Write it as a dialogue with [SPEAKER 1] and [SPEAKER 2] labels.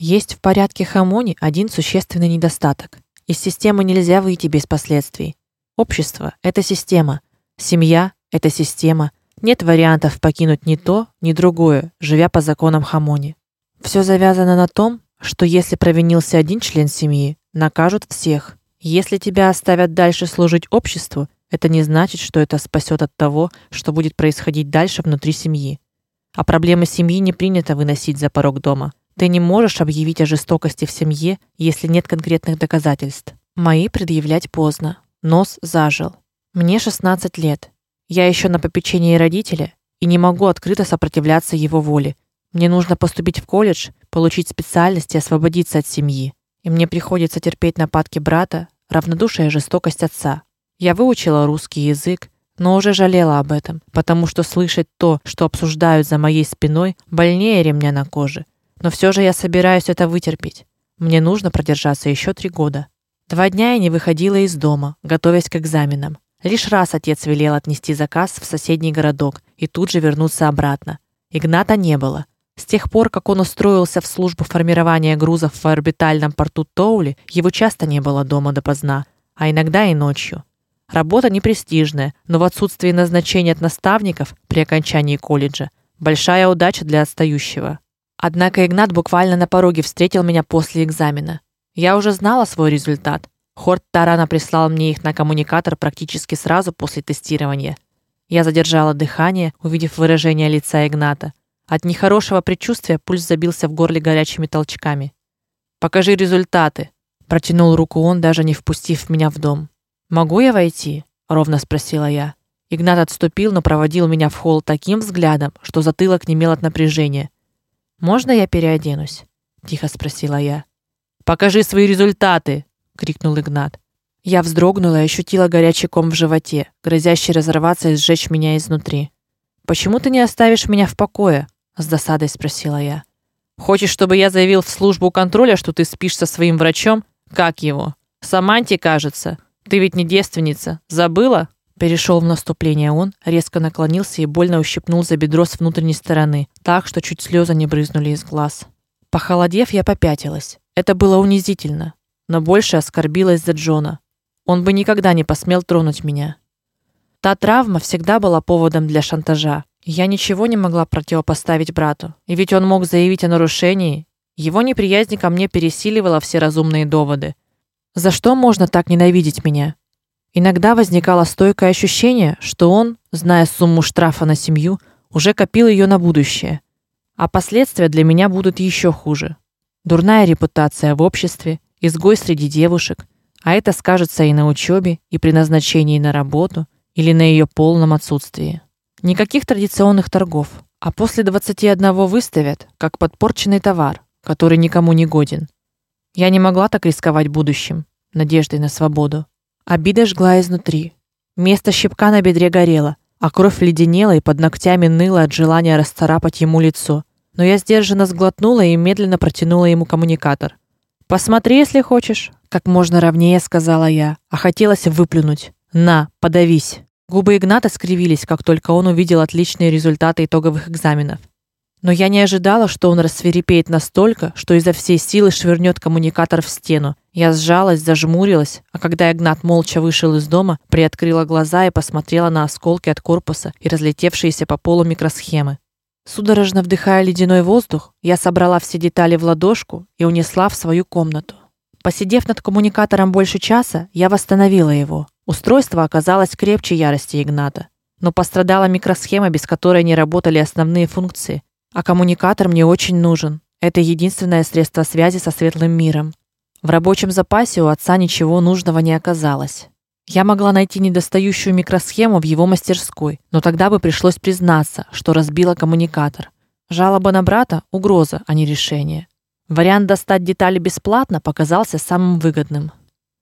[SPEAKER 1] Есть в порядке Хамони один существенный недостаток. Из системы нельзя выйти без последствий. Общество это система, семья это система. Нет вариантов покинуть ни то, ни другое, живя по законам Хамони. Все завязано на том, что если провинился один член семьи, накажут всех. Если тебя оставят дальше служить обществу, это не значит, что это спасет от того, что будет происходить дальше внутри семьи. А проблемы семьи не принято выносить за порог дома. Ты не можешь объявить о жестокости в семье, если нет конкретных доказательств. Мои предъявлять поздно. Нос зажил. Мне 16 лет. Я еще на попечении родителя и не могу открыто сопротивляться его воле. Мне нужно поступить в колледж, получить специальность и освободиться от семьи. И мне приходится терпеть нападки брата, равнодушие и жестокость отца. Я выучила русский язык, но уже жалела об этом, потому что слышать то, что обсуждают за моей спиной, больнее ремня на коже. Но все же я собираюсь это вытерпеть. Мне нужно продержаться еще три года. Два дня я не выходила из дома, готовясь к экзаменам. Лишь раз отец велел отнести заказ в соседний городок и тут же вернуться обратно. Игната не было. С тех пор, как он устроился в службу формирования грузов в орбитальном порту Тоули, его часто не было дома допоздна, а иногда и ночью. Работа не престижная, но в отсутствии назначения от наставников при окончании колледжа большая удача для отстающего. Однако Игнат буквально на пороге встретил меня после экзамена. Я уже знала свой результат. Хорт Тарана прислал мне их на коммуникатор практически сразу после тестирования. Я задержала дыхание, увидев выражение лица Игната. От нехорошего предчувствия пульс забился в горле горячими толчками. Покажи результаты, протянул руку он, даже не впустив меня в дом. Могу я войти? ровно спросила я. Игнат отступил, но проводил меня в холл таким взглядом, что затылок немел от напряжения. Можно я переоденусь? тихо спросила я. Покажи свои результаты, крикнул Игнат. Я вздрогнула и ощутила горячий ком в животе, грозящий разорваться и сжечь меня изнутри. Почему ты не оставишь меня в покое? с досадой спросила я. Хочешь, чтобы я заявил в службу контроля, что ты спишь со своим врачом? Как его? Саманти, кажется. Ты ведь не девственница. Забыла? Перешел в наступление он, резко наклонился и больно ущипнул за бедро с внутренней стороны, так что чуть слезы не брызнули из глаз. Похолодев, я попятилась. Это было унизительно, но больше оскорбилась за Джона. Он бы никогда не посмел тронуть меня. Та травма всегда была поводом для шантажа. Я ничего не могла противопоставить брату, и ведь он мог заявить о нарушении. Его неприязнь ко мне пересиливала все разумные доводы. За что можно так ненавидеть меня? Иногда возникало стойкое ощущение, что он, зная сумму штрафа на семью, уже копил ее на будущее. А последствия для меня будут еще хуже. Дурная репутация в обществе, изгой среди девушек, а это скажется и на учебе, и при назначении на работу, или на ее полном отсутствии. Никаких традиционных торгов, а после 21 выставят как подпорченный товар, который никому не годен. Я не могла так рисковать будущим, надеждой на свободу. Обида жгла изнутри. Место щипка на бедре горело, а кровь леденела и под ногтями ныла от желания расцарапать ему лицо. Но я сдержанно сглотнула и медленно протянула ему коммуникатор. Посмотри, если хочешь, как можно ровнее сказала я, а хотелось выплюнуть. На, подавись. Губы Игната скривились, как только он увидел отличные результаты итоговых экзаменов. Но я не ожидала, что он рассверепеет настолько, что изо всей силы швырнет коммуникатор в стену. Я сжалась, зажмурилась, а когда Игнат молча вышел из дома, приоткрыла глаза и посмотрела на осколки от корпуса и разлетевшиеся по полу микросхемы. Судорожно вдыхая ледяной воздух, я собрала все детали в ладошку и унесла в свою комнату. Посидев над коммуникатором больше часа, я восстановила его. Устройство оказалось крепче ярости Игната, но пострадала микросхема, без которой не работали основные функции. А коммуникатор мне очень нужен. Это единственное средство связи со светлым миром. В рабочем запасе у отца ничего нужного не оказалось. Я могла найти недостающую микросхему в его мастерской, но тогда бы пришлось признаться, что разбила коммуникатор. Жалоба на брата угроза, а не решение. Вариант достать детали бесплатно показался самым выгодным.